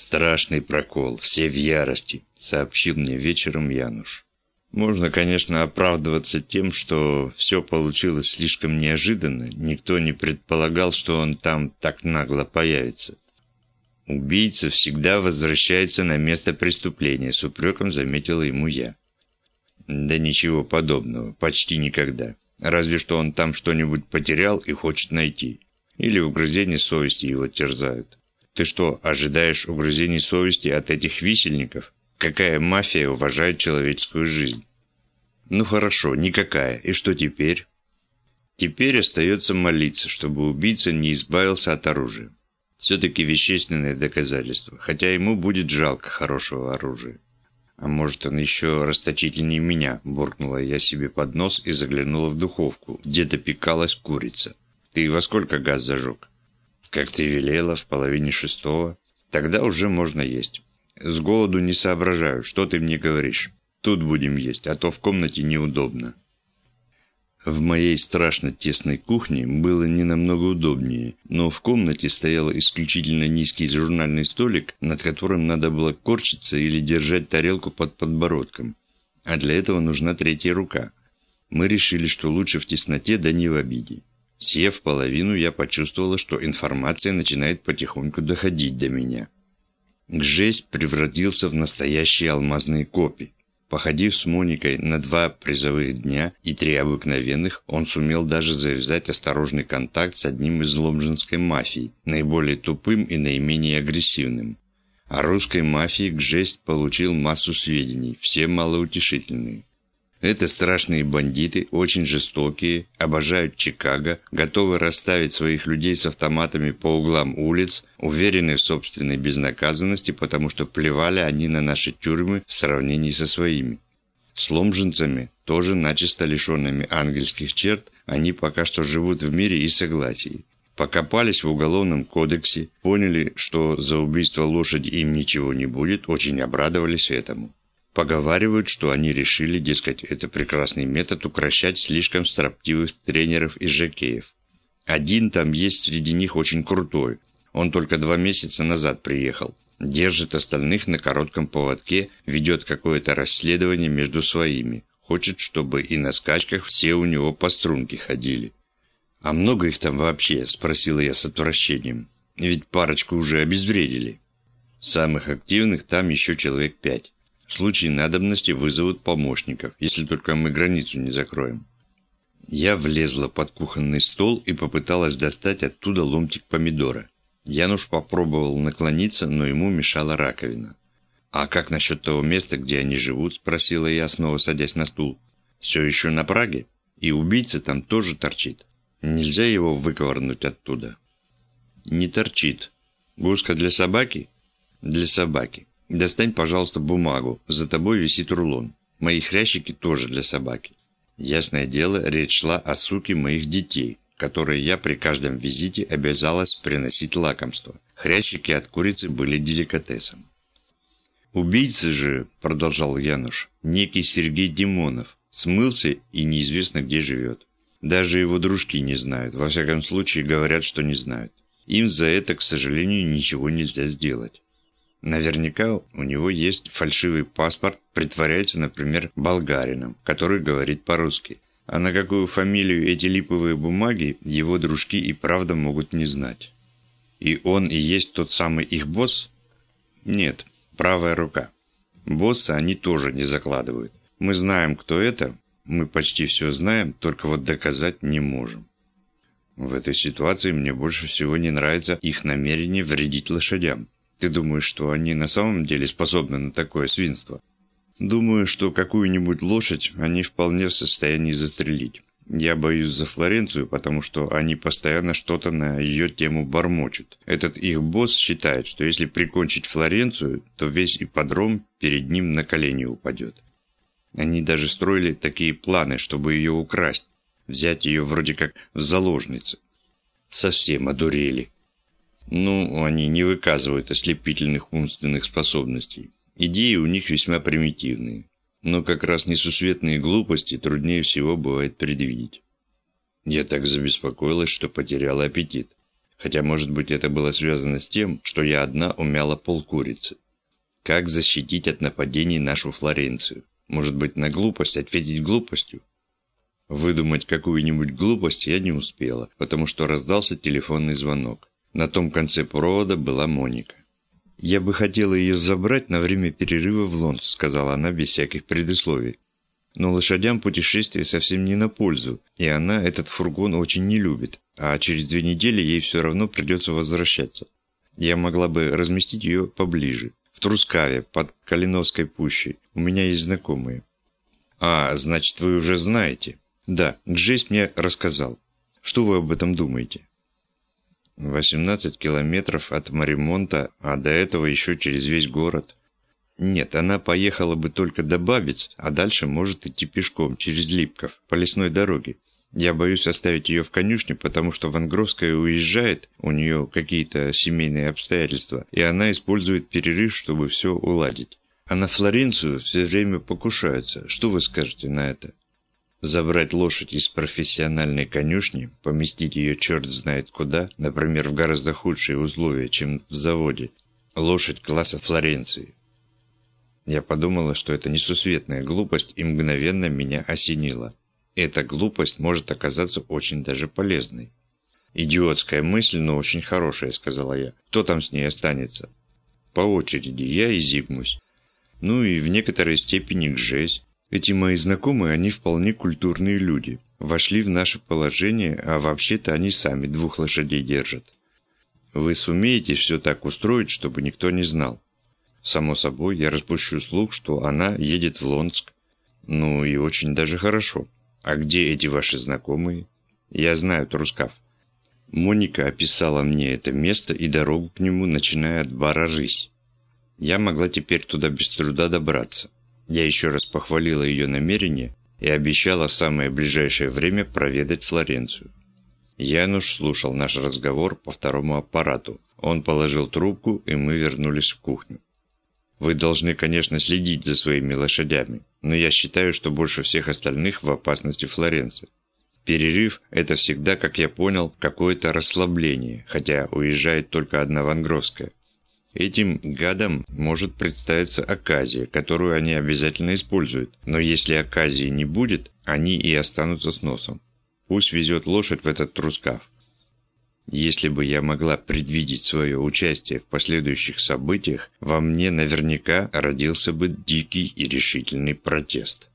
«Страшный прокол, все в ярости», — сообщил мне вечером Януш. Можно, конечно, оправдываться тем, что все получилось слишком неожиданно, никто не предполагал, что он там так нагло появится. Убийца всегда возвращается на место преступления, с упреком заметила ему я. Да ничего подобного, почти никогда. Разве что он там что-нибудь потерял и хочет найти. Или угрызения совести его терзают. Ты что, ожидаешь угрызений совести от этих висельников? Какая мафия уважает человеческую жизнь? Ну хорошо, никакая. И что теперь? Теперь остается молиться, чтобы убийца не избавился от оружия. Все-таки вещественное доказательство, хотя ему будет жалко хорошего оружия. А может, он еще расточительнее меня, буркнула я себе под нос и заглянула в духовку, где допекалась курица. Ты во сколько газ зажег? Как ты велела, в половине шестого. Тогда уже можно есть. С голоду не соображаю, что ты мне говоришь. Тут будем есть, а то в комнате неудобно. В моей страшно тесной кухне было не намного удобнее, но в комнате стоял исключительно низкий журнальный столик, над которым надо было корчиться или держать тарелку под подбородком. А для этого нужна третья рука. Мы решили, что лучше в тесноте, да не в обиде. Съев половину, я почувствовала, что информация начинает потихоньку доходить до меня. Гжесть превратился в настоящие алмазные копии. Походив с Моникой на два призовых дня и три обыкновенных, он сумел даже завязать осторожный контакт с одним из ломжинской мафии, наиболее тупым и наименее агрессивным. О русской мафии Гжесть получил массу сведений, все малоутешительные. Это страшные бандиты, очень жестокие, обожают Чикаго, готовы расставить своих людей с автоматами по углам улиц, уверены в собственной безнаказанности, потому что плевали они на наши тюрьмы в сравнении со своими. С ломжинцами, тоже начисто лишенными ангельских черт, они пока что живут в мире и согласии. Покопались в уголовном кодексе, поняли, что за убийство лошади им ничего не будет, очень обрадовались этому. Поговаривают, что они решили, дескать, это прекрасный метод укращать слишком строптивых тренеров и жокеев. Один там есть среди них очень крутой. Он только два месяца назад приехал. Держит остальных на коротком поводке, ведет какое-то расследование между своими. Хочет, чтобы и на скачках все у него по струнке ходили. «А много их там вообще?» – спросила я с отвращением. «Ведь парочку уже обезвредили». Самых активных там еще человек пять. В случае надобности вызовут помощников, если только мы границу не закроем. Я влезла под кухонный стол и попыталась достать оттуда ломтик помидора. Януш попробовал наклониться, но ему мешала раковина. «А как насчет того места, где они живут?» – спросила я, снова садясь на стул. «Все еще на Праге? И убийца там тоже торчит. Нельзя его выковырнуть оттуда?» «Не торчит. Гуска для собаки?» «Для собаки. Достань, пожалуйста, бумагу. За тобой висит рулон. Мои хрящики тоже для собаки. Ясное дело, речь шла о суке моих детей, которые я при каждом визите обязалась приносить лакомство. Хрящики от курицы были деликатесом. «Убийца же», — продолжал Януш, — «некий Сергей Димонов. Смылся и неизвестно где живет. Даже его дружки не знают, во всяком случае говорят, что не знают. Им за это, к сожалению, ничего нельзя сделать. Наверняка у него есть фальшивый паспорт, притворяется, например, болгарином, который говорит по-русски. А на какую фамилию эти липовые бумаги его дружки и правда могут не знать. И он и есть тот самый их босс? Нет, правая рука. Босса они тоже не закладывают. Мы знаем, кто это, мы почти все знаем, только вот доказать не можем. В этой ситуации мне больше всего не нравится их намерение вредить лошадям. Ты думаешь, что они на самом деле способны на такое свинство? Думаю, что какую-нибудь лошадь они вполне в состоянии застрелить. Я боюсь за Флоренцию, потому что они постоянно что-то на ее тему бормочут. Этот их босс считает, что если прикончить Флоренцию, то весь ипподром перед ним на колени упадет. Они даже строили такие планы, чтобы ее украсть, взять ее вроде как в заложницы. Совсем одурели. Ну, они не выказывают ослепительных умственных способностей. Идеи у них весьма примитивные. Но как раз несусветные глупости труднее всего бывает предвидеть. Я так забеспокоилась, что потеряла аппетит. Хотя, может быть, это было связано с тем, что я одна умяла полкурицы. Как защитить от нападений нашу Флоренцию? Может быть, на глупость ответить глупостью? Выдумать какую-нибудь глупость я не успела, потому что раздался телефонный звонок. На том конце провода была Моника. «Я бы хотела ее забрать на время перерыва в Лондон», сказала она без всяких предисловий. «Но лошадям путешествие совсем не на пользу, и она этот фургон очень не любит, а через две недели ей все равно придется возвращаться. Я могла бы разместить ее поближе, в Трускаве, под Калиновской пущей. У меня есть знакомые». «А, значит, вы уже знаете?» Да, Джейс мне рассказал. Что вы об этом думаете? 18 километров от Маримонта, а до этого еще через весь город. Нет, она поехала бы только до Бабиц, а дальше может идти пешком, через Липков, по лесной дороге. Я боюсь оставить ее в конюшне, потому что Вангровская уезжает, у нее какие-то семейные обстоятельства, и она использует перерыв, чтобы все уладить. А на Флоренцию все время покушаются. Что вы скажете на это? Забрать лошадь из профессиональной конюшни, поместить ее черт знает куда, например, в гораздо худшие условия, чем в заводе. Лошадь класса Флоренции. Я подумала, что это несусветная глупость, и мгновенно меня осенило. Эта глупость может оказаться очень даже полезной. «Идиотская мысль, но очень хорошая», — сказала я. «Кто там с ней останется?» «По очереди, я и Зигмусь. Ну и в некоторой степени Гжесь. Эти мои знакомые, они вполне культурные люди. Вошли в наше положение, а вообще-то они сами двух лошадей держат. Вы сумеете все так устроить, чтобы никто не знал? Само собой, я распущу слух, что она едет в Лонск. Ну и очень даже хорошо. А где эти ваши знакомые? Я знаю Трускав. Моника описала мне это место и дорогу к нему, начиная от бара «Рысь». Я могла теперь туда без труда добраться. Я еще раз похвалила ее намерение и обещала в самое ближайшее время проведать Флоренцию. Януш слушал наш разговор по второму аппарату. Он положил трубку, и мы вернулись в кухню. Вы должны, конечно, следить за своими лошадями, но я считаю, что больше всех остальных в опасности Флоренция. Перерыв – это всегда, как я понял, какое-то расслабление, хотя уезжает только одна Вангровская. Этим гадам может представиться оказия, которую они обязательно используют, но если оказии не будет, они и останутся с носом. Пусть везет лошадь в этот трускав. Если бы я могла предвидеть свое участие в последующих событиях, во мне наверняка родился бы дикий и решительный протест.